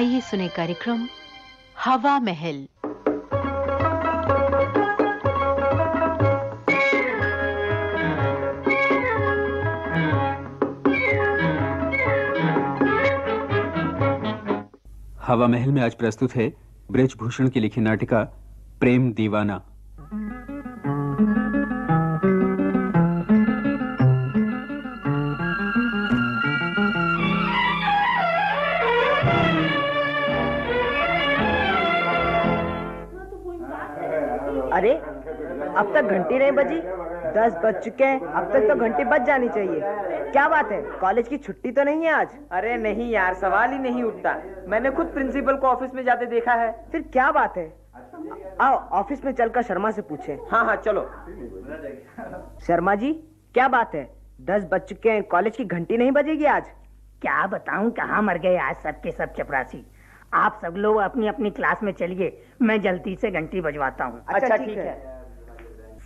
आइए सुने कार्यक्रम हवा महल। हवा महल में आज प्रस्तुत है ब्रजभूषण की लिखी नाटिका प्रेम दीवाना। अरे अब तक घंटी नहीं बजी। दस बज चुके हैं अब तक तो घंटी बज जानी चाहिए। क्या बात है? कॉलेज की छुट्टी तो नहीं है आज? अरे नहीं यार सवाल ही नहीं उठता। मैंने खुद प्रिंसिपल को ऑफ़िस में जाते देखा है। फिर क्या बात है? आओ ऑफ़िस में चलकर शर्मा से पूछे। हाँ हाँ चलो। शर्मा जी क्या बात है? दस बज चुके हैं कॉलेज की घंटी नहीं बजेगी आज? क्या बताऊँ कहाँ मर गए आज सबके सब चपरासी? आप सब लोग अपनी अपनी क्लास में चलिए मैं जल्दी से घंटी बजवाता हूँ। अच्छा ठीक है।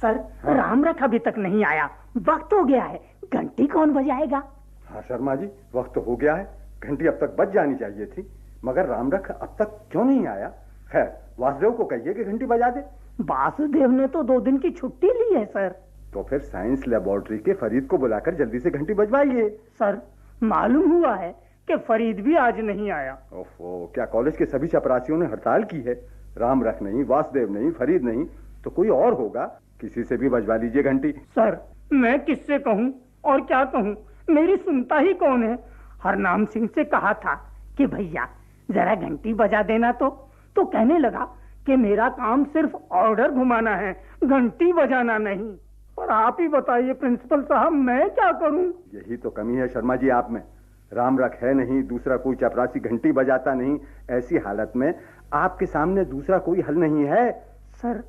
सर राम रथ अभी तक नहीं आया। वक्त हो गया है। घंटी कौन बजाएगा? हाँ शर्मा जी वक्त हो गया है। घंटी अब तक बज जानी चाहिए थी मगर रामरख अब तक क्यों नहीं आया? खैर वासुदेव को कहिए कि घंटी बजा दे। वासुदेव ने तो दो दिन की छुट्टी ली है सर। तो फिर साइंस लेबोरेटरी के फरीद को बुलाकर जल्दी से घंटी बजवाइए। सर मालूम हुआ है कि फरीद भी आज नहीं आया। ओफो क्या कॉलेज के सभी चपरासियों ने हड़ताल की है? राम रख नहीं वासुदेव नहीं फरीद नहीं तो कोई और होगा? किसी से भी बजवा लीजिए घंटी। सर मैं किससे कहूँ और क्या कहूँ? मेरी सुनता ही कौन है? हरनाम सिंह से कहा था कि भैया जरा घंटी बजा देना तो। तो कहने लगा कि मेरा काम सिर्फ़ ऑर्डर घुमाना है घंटी बजाना नहीं। और आप ही बताइए प्रिंसिपल साहब मैं क्या करूँ? यही तो कमी है शर्मा जी आप में। राम रख है नहीं दूसरा कोई चपरासी घंटी बजाता नहीं ऐसी हालत में आपके सामने दूसरा कोई हल नहीं है? सर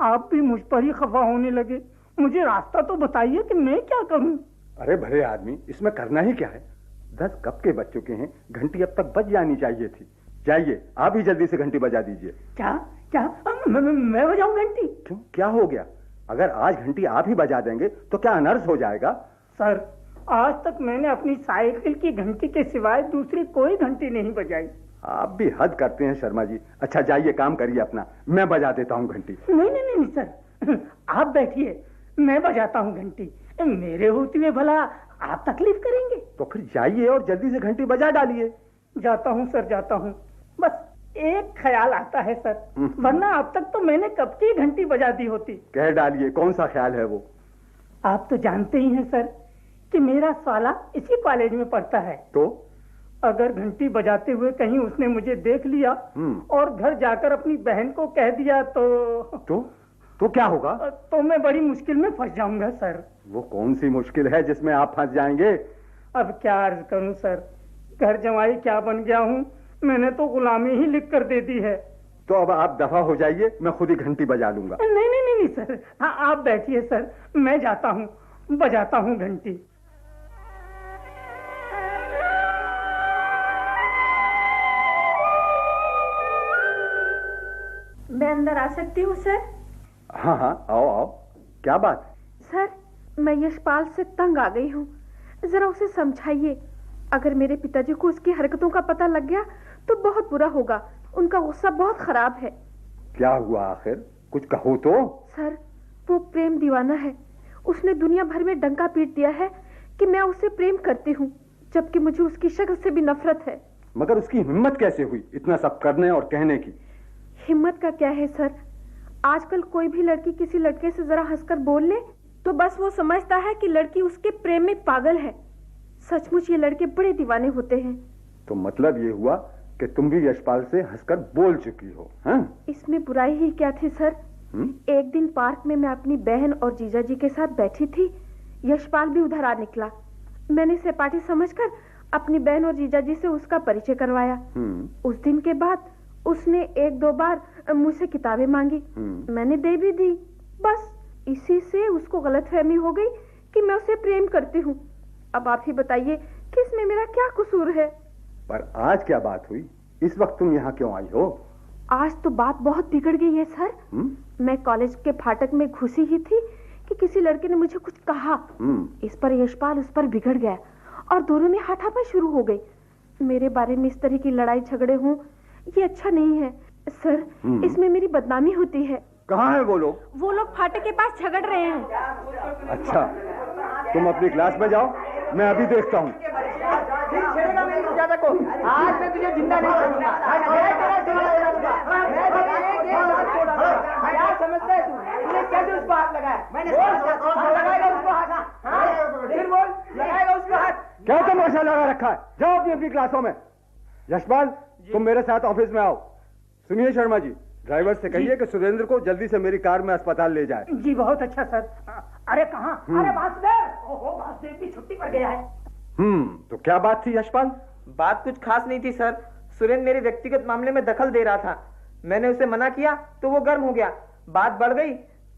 आप भी मुझ पर ही खफा होने लगे। मुझे रास्ता तो बताइए कि मैं क्या करूँ? अरे भले आदमी इसमें करना ही क्या है? दस कब के बच चुके हैं घंटी अब तक बज जानी चाहिए थी। जाइए आप ही जल्दी से घंटी बजा दीजिए। क्या क्या? मैं, मैं, मैं बजाऊं घंटी? क्यों? क्या हो गया? अगर आज घंटी आप ही बजा देंगे तो क्या अनर्थ हो जाएगा? सर आज तक मैंने अपनी साइकिल की घंटी के सिवाय दूसरी कोई घंटी नहीं बजाई। आप भी हद करते हैं शर्मा जी। अच्छा जाइए काम करिए अपना। मैं बजा देता हूँ घंटी। नहीं नहीं नहीं सर। आप बैठिए। मैं बजाता हूँ घंटी। मेरे होते हुए भला आप तकलीफ़ करेंगे? तो फिर जाइए और जल्दी से घंटी बजा डालिए। जाता हूँ सर जाता हूँ। बस एक ख्याल आता है सर। वरना अब तक तो मैंने कब की घंटी बजा दी होती? कह डालिए कौन सा ख्याल है वो? आप तो जानते ही हैं सर। कि मेरा साला इसी कॉलेज में पढ़ता है। तो? अगर घंटी बजाते हुए कहीं उसने मुझे देख लिया और घर जाकर अपनी बहन को कह दिया तो तो? तो क्या होगा? तो मैं बड़ी मुश्किल में फंस जाऊँगा सर। वो कौन सी मुश्किल है जिसमें आप फंस जाएँगे? अब क्या अर्ज़ करूँ सर? घर जमाई क्या बन गया हूँ? मैंने तो गुलामी ही लिख कर दे दी है। तो अब आप दफ़ा हो जाइए मैं खुद ही घंटी बजा लूँगा। नहीं नहीं नहीं, नहीं सर। हाँ आप बैठिए सर। मैं जाता हूँ बजाता हूँ घंटी। अंदर आ सकती हूँ सर? हाँ हाँ आओ आओ। क्या बात? सर मैं यशपाल से तंग आ गई हूँ। जरा उसे समझाइए। अगर मेरे पिताजी को उसकी हरकतों का पता लग गया तो बहुत बुरा होगा। उनका गुस्सा बहुत खराब है। क्या हुआ आखिर? कुछ कहो तो। सर वो प्रेम दीवाना है। उसने दुनिया भर में डंका पीट दिया है कि मैं उसे प्रेम करती हूँ जबकि मुझे उसकी शक्ल से भी नफरत है। मगर उसकी हिम्मत कैसे हुई इतना सब करने और कहने की? हिम्मत का क्या है सर? आजकल कोई भी लड़की किसी लड़के से जरा हंसकर बोल ले तो बस वो समझता है कि लड़की उसके प्रेम में पागल है। सचमुच ये लड़के बड़े दीवाने होते हैं। तो मतलब ये हुआ कि तुम भी यशपाल से हंसकर बोल चुकी हो हाँ? इसमें बुराई ही क्या थी सर? हुँ? एक दिन पार्क में मैं अपनी बहन और जीजा जी के साथ बैठी थी। यशपाल भी उधर आ निकला। मैंने सहपाठी समझकर अपनी बहन और जीजा जी से उसका परिचय करवाया। उस दिन के बाद उसने एक दो बार मुझसे किताबें मांगी। मैंने दे भी दी। बस इसी से उसको गलत फहमी हो गई कि मैं उसे प्रेम करती हूँ। अब आप ही बताइए कि इसमें मेरा क्या कसूर है? पर आज क्या बात हुई? इस वक्त तुम यहाँ क्यों आई हो? आज तो बात बहुत बिगड़ गई है सर। हुँ? मैं कॉलेज के फाटक में घुसी ही थी कि किसी लड़के ने मुझे कुछ कहा। इस पर यशपाल उस पर बिगड़ गया और दोनों में हाथापाई शुरू हो गई। मेरे बारे में इस तरह की लड़ाई झगड़े हों ये अच्छा नहीं है। सर हम्म। इसमें मेरी बदनामी होती है। कहाँ है वो लोग? वो लोग फाटक के पास झगड़ रहे हैं। अच्छा तुम अपनी क्लास में जाओ मैं अभी देखता हूँ। आज मैं तुझे ज़िंदा नहीं समझता है तू तूने कैसे उसको हाथ लगाया? मैंने लगाएगा उसको हाथ? फिर बोल लगाएगा उसको हाथ। क्या तमाशा लगा रखा है? जाओ अपनी अपनी क्लासों में। यशपाल तुम मेरे साथ ऑफ़िस में आओ। सुनिए शर्मा जी ड्राइवर से कहिए कि सुरेंद्र को जल्दी से मेरी कार में अस्पताल ले जाए। जी बहुत अच्छा सर। अरे कहाँ? अरे वासुदेव ओहो वासुदेव की छुट्टी पर गया है। हम्म तो क्या बात थी यशपाल? बात कुछ खास नहीं थी सर। सुरेंद्र मेरे व्यक्तिगत मामले में दखल दे रहा था। मैंने उसे मना किया तो वो गर्म हो गया। बात बढ़ गई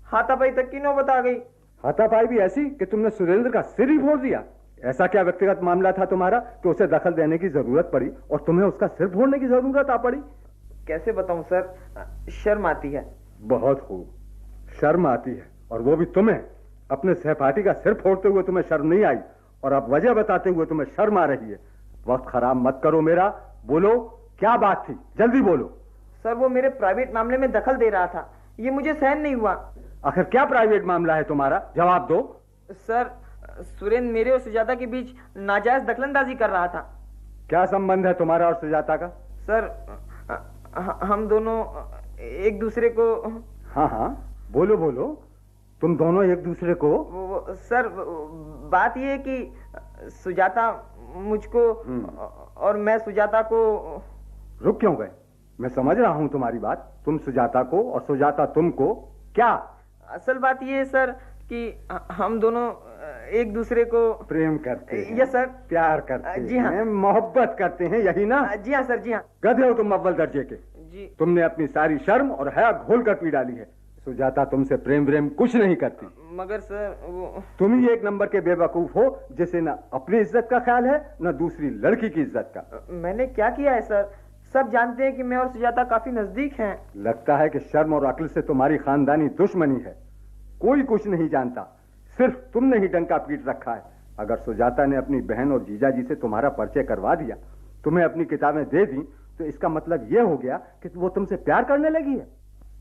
हाथापाई तक की नौबत आ गई। हाथापाई भी ऐसी कि तुमने सुरेंद्र का सिर ही फोड़ दिया। ऐसा क्या व्यक्तिगत मामला था तुम्हारा कि उसे दखल देने की ज़रूरत पड़ी और तुम्हें उसका सिर फोड़ने की ज़रूरत आ पड़ी? कैसे बताऊँ सर? शर्म आती है। बहुत खूब। शर्म आती है और वो भी तुम्हें। अपने सहपाठी का सिर फोड़ते हुए तुम्हें शर्म नहीं आई और अब वजह बताते हुए तुम्हें शर्म आ रही है। वक्त खराब मत करो मेरा। बोलो क्या बात थी? जल्दी बोलो। सर वो मेरे प्राइवेट मामले में दखल दे रहा था। ये मुझे सहन नहीं हुआ। आखिर क्या प्राइवेट मामला है तुम्हारा? जवाब दो। सर सुरेंद्र मेरे और सुजाता के बीच नाजायज दखलंदाजी कर रहा था। क्या संबंध है तुम्हारा और सुजाता का? सर हम दोनों एक दूसरे को हाँ हाँ। बोलो बोलो। तुम दोनों एक दूसरे को सर बात यह है कि सुजाता मुझको हम्म। और मैं सुजाता को रुक क्यों गए? मैं समझ रहा हूँ तुम्हारी बात। तुम सुजाता को और सुजाता तुमको क्या? असल बात यह है सर कि हम दोनों एक दूसरे को प्रेम करते हैं यस सर। प्यार करते जी हाँ। मोहब्बत करते हैं यही ना? जी हाँ सर जी हाँ। गधे हो तुम अव्वल दर्जे के। जी। तुमने अपनी सारी शर्म और हया घोल कर पी डाली है। सुजाता तुमसे प्रेम व्रेम कुछ नहीं करती। मगर सर वो तुम ही एक नंबर के बेवकूफ़ हो जिसे न अपनी इज़्ज़त का ख्याल है न दूसरी लड़की की इज़्ज़त का। मैंने क्या किया है सर? सब जानते हैं कि मैं और सुजाता काफ़ी नज़दीक हैं। लगता है कि शर्म और अक्ल से तुम्हारी खानदानी दुश्मनी है। कोई कुछ नहीं जानता। सिर्फ़ तुमने ही डंका पीट रखा है। अगर सुजाता ने अपनी बहन और जीजा जी से तुम्हारा परिचय करवा दिया, तुम्हें अपनी किताबें दे दी तो इसका मतलब यह हो गया कि वो तुमसे प्यार करने लगी है।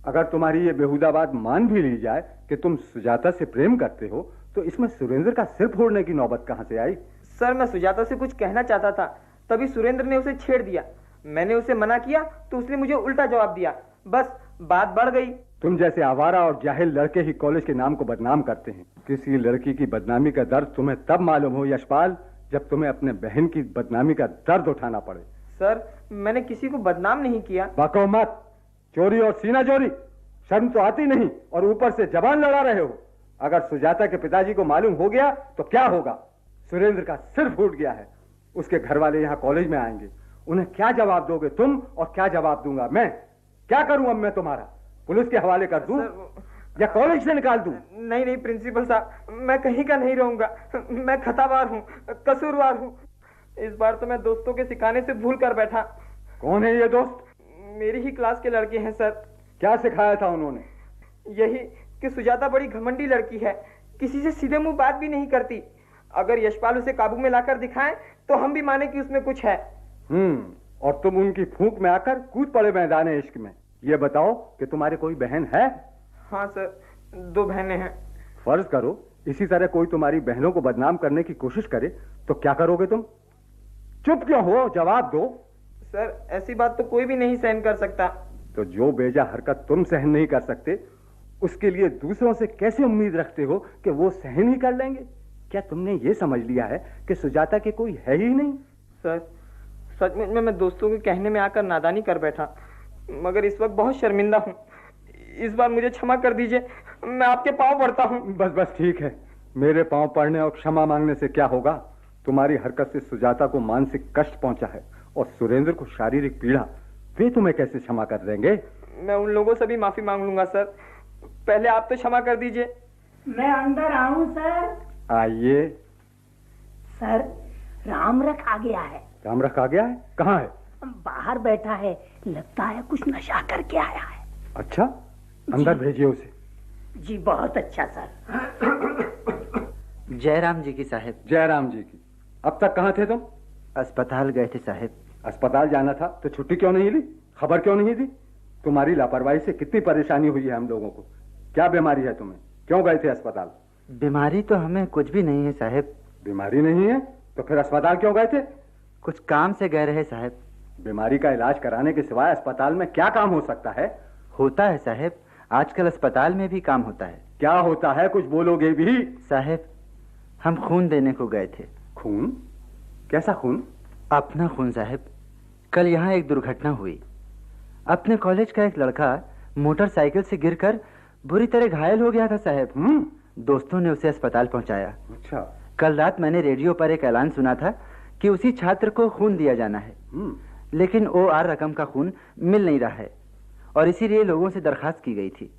अगर तुम्हारी ये बेहुदा बात मान भी ली जाए कि तुम सुजाता से प्रेम करते हो तो इसमें सुरेंद्र का सिर फोड़ने की नौबत कहाँ से आई? सर, मैं सुजाता से कुछ कहना चाहता था, तभी सुरेंद्र ने उसे छेड़ दिया। मैंने उसे मना किया तो उसने मुझे उल्टा जवाब दिया। बस, बात बढ़ गई। तुम जैसे आवारा और जाहिल लड़के ही कॉलेज के नाम को बदनाम करते हैं। किसी लड़की की बदनामी का दर्द तुम्हें तब मालूम हो यशपाल जब तुम्हें अपने बहन की बदनामी का दर्द उठाना पड़े। सर मैंने किसी को बदनाम नहीं किया। बको मत। चोरी और सीना चोरी शर्म तो आती नहीं और ऊपर से जबान लड़ा रहे हो। अगर सुजाता के पिताजी को मालूम हो गया तो क्या होगा? सुरेंद्र का सिर फूट गया है। उसके घर वाले यहाँ कॉलेज में आएँगे। उन्हें क्या जवाब दोगे तुम और क्या जवाब दूँगा मैं? क्या करूँ अब मैं तुम्हारा? पुलिस के हवाले कर दूँ या कॉलेज से निकाल दूँ? नहीं नहीं प्रिंसिपल साहब मैं कहीं का नहीं रहूँगा। मैं खतावार हूँ कसूरवार हूँ। इस बार तो मैं दोस्तों के सिखाने से भूल कर बैठा। कौन है ये दोस्त? मेरी ही क्लास के लड़के हैं सर। क्या सिखाया था उन्होंने? यही कि सुजाता बड़ी घमंडी लड़की है। किसी से सीधे मुँह बात भी नहीं करती। अगर यशपाल उसे काबू में लाकर दिखाएँ तो हम भी माने कि उसमें कुछ है। हम्म और तुम उनकी फूंक में आकर कूद पड़े मैदान इश्क में। ये बताओ कि तुम्हारे कोई बहन है? हाँ सर दो बहनें हैं। फ़र्ज़ करो इसी तरह कोई तुम्हारी बहनों को बदनाम करने की कोशिश करे तो क्या करोगे तुम? चुप क्यों हो? जवाब दो। सर ऐसी बात तो कोई भी नहीं सहन कर सकता। तो जो बेजा हरकत तुम सहन नहीं कर सकते उसके लिए दूसरों से कैसे उम्मीद रखते हो कि वो सहन ही कर लेंगे? क्या तुमने ये समझ लिया है कि सुजाता के कोई है ही नहीं? सर सचमुच में मैं दोस्तों के कहने में आकर नादानी कर बैठा। मगर इस वक्त बहुत शर्मिंदा हूँ। इस बार मुझे क्षमा कर दीजिए मैं आपके पाँव पड़ता हूँ। बस बस ठीक है। मेरे पाँव पड़ने और क्षमा मांगने से क्या होगा? तुम्हारी हरकत से सुजाता को मानसिक कष्ट पहुँचा है और सुरेंद्र को शारीरिक पीड़ा। वे तुम्हें कैसे क्षमा कर देंगे? मैं उन लोगों से भी माफ़ी मांग लूँगा सर। पहले आप तो क्षमा कर दीजिए। मैं अंदर आऊँ सर। आइए। सर राम रख आ गया है। राम रख आ गया है? कहाँ है? बाहर बैठा है लगता है कुछ नशा करके आया है। अच्छा? अंदर भेजिए उसे। जी बहुत अच्छा सर। जयराम जी की साहब। जयराम जी की। अब तक कहाँ थे तुम? अस्पताल गए थे साहब। अस्पताल जाना था तो छुट्टी क्यों नहीं ली? खबर क्यों नहीं दी? तुम्हारी लापरवाही से कितनी परेशानी हुई है हम लोगों को। क्या बीमारी है तुम्हें? क्यों गए थे अस्पताल? बीमारी तो हमें कुछ भी नहीं है साहब। बीमारी नहीं है? तो फिर अस्पताल क्यों गए थे? कुछ काम से गए रहे साहब। बीमारी का इलाज कराने के सिवाय अस्पताल में क्या काम हो सकता है? होता है साहब। आजकल अस्पताल में भी काम होता है। क्या होता है? कुछ बोलोगे भी? साहब हम खून देने को गए थे। खून? कैसा खून? अपना खून साहब। कल यहाँ एक दुर्घटना हुई। अपने कॉलेज का एक लड़का मोटरसाइकिल से गिरकर बुरी तरह घायल हो गया था साहब। हम्म। दोस्तों ने उसे अस्पताल पहुँचाया। अच्छा। कल रात मैंने रेडियो पर एक ऐलान सुना था कि उसी छात्र को खून दिया जाना है। हम्म। लेकिन ओ आर रकम का खून मिल नहीं रहा है। और इसीलिए लोगों से दरखास्त की गई थी।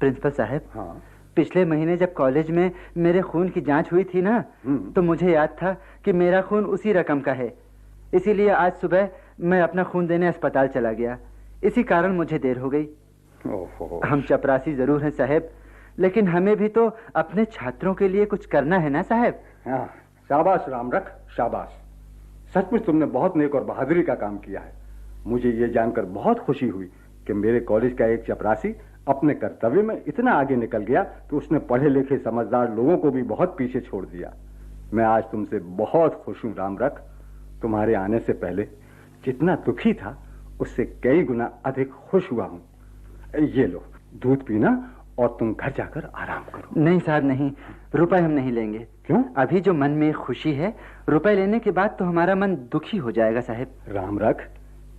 प्रिंसिपल साहब हाँ। पिछले महीने जब कॉलेज में मेरे खून की जाँच हुई थी ना हम्म। तो मुझे याद था कि मेरा खून उसी रकम का है। इसीलिए आज सुबह मैं अपना खून देने अस्पताल चला गया। इसी कारण मुझे देर हो गई। ओहो। हम चपरासी ज़रूर हैं साहब लेकिन हमें भी तो अपने छात्रों के लिए कुछ करना है ना साहब? हाँ शाबाश राम रख शाबाश। सचमुच तुमने बहुत नेक और बहादुरी का काम किया है। मुझे ये जानकर बहुत खुशी हुई कि मेरे कॉलेज का एक चपरासी अपने कर्तव्य में इतना आगे निकल गया कि उसने पढ़े लिखे समझदार लोगों को भी बहुत पीछे छोड़ दिया। मैं आज तुमसे बहुत खुश हूँ राम रख तुम्हारे आने से पहले जितना दुखी था, उससे कई गुना अधिक खुश हुआ हूँ। ये लो, दूध पीना और तुम घर जाकर आराम करो। नहीं साहब नहीं। रुपए हम नहीं लेंगे। क्यों? अभी जो मन में खुशी है रुपए लेने के बाद तो हमारा मन दुखी हो जाएगा साहब। राम रख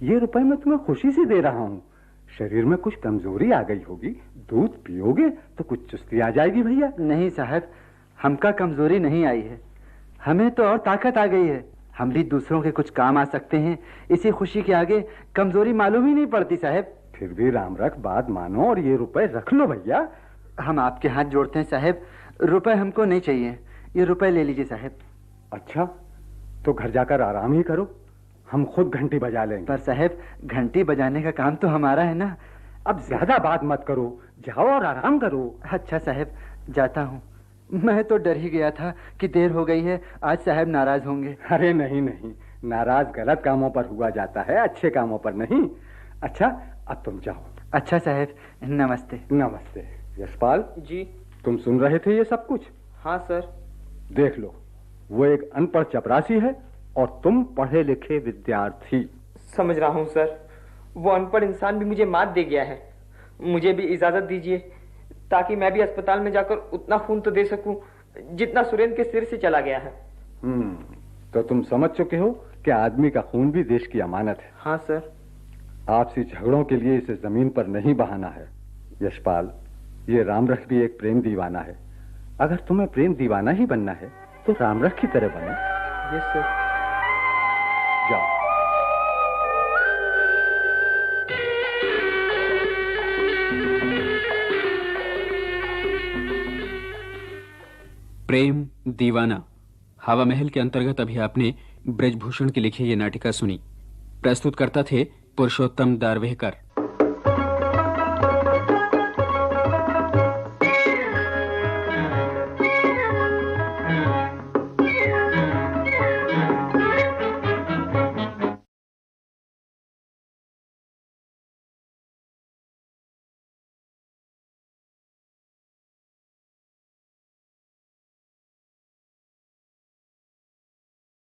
ये रुपए मैं तुम्हें खुशी से दे रहा हूँ। शरीर में कुछ कमज़ोरी आ गई होगी दूध पियोगे तो कुछ चुस्ती आ जाएगी भैया। नहीं साहब हमका कमज़ोरी नहीं आई है। हमें तो और ताकत आ गई है। हम भी दूसरों के कुछ काम आ सकते हैं इसी खुशी के आगे कमज़ोरी मालूम ही नहीं पड़ती साहब। फिर भी राम रख बात मानो और ये रुपए रख लो भैया। हम आपके हाथ जोड़ते हैं साहब। रुपए हमको नहीं चाहिए। ये रुपए ले लीजिए साहब। अच्छा तो घर जाकर आराम ही करो। हम खुद घंटी बजा लेंगे। पर साहब घंटी बजाने का काम तो हमारा है ना। अब ज़्यादा बात मत करो। जाओ और आराम करो। अच्छा साहब जाता हूँ। मैं तो डर ही गया था कि देर हो गई है। आज साहब नाराज़ होंगे। अरे नहीं नहीं। नाराज़ गलत कामों पर हुआ जाता है अच्छे कामों पर नहीं। अच्छा अब तुम जाओ। अच्छा साहब नमस्ते। नमस्ते। यशपाल जी। तुम सुन रहे थे ये सब कुछ? हाँ सर। देख लो वो एक अनपढ़ चपरासी है और तुम पढ़े लिखे विद्यार्थी। समझ रहा हूँ सर। वो अनपढ़ इंसान भी मुझे मात दे गया है। मुझे भी इजाज़त दीजिए ताकि मैं भी अस्पताल में जाकर उतना खून तो दे सकूँ जितना सुरेंद्र के सिर से चला गया है। हम्म तो तुम समझ चुके हो कि आदमी का खून भी देश की अमानत है। हाँ सर। आपसी झगड़ों के लिए इसे ज़मीन पर नहीं बहाना है। यशपाल ये रामरख भी एक प्रेम दीवाना है। अगर तुम्हें प्रेम दीवाना ही बनना है तो रामरख की तरह बनो। यस सर जाओ। प्रेम दीवाना। हवा महल के अंतर्गत अभी आपने ब्रजभूषण की लिखी ये नाटिका सुनी। प्रस्तुत करता थे पुरुषोत्तम दारवेहकर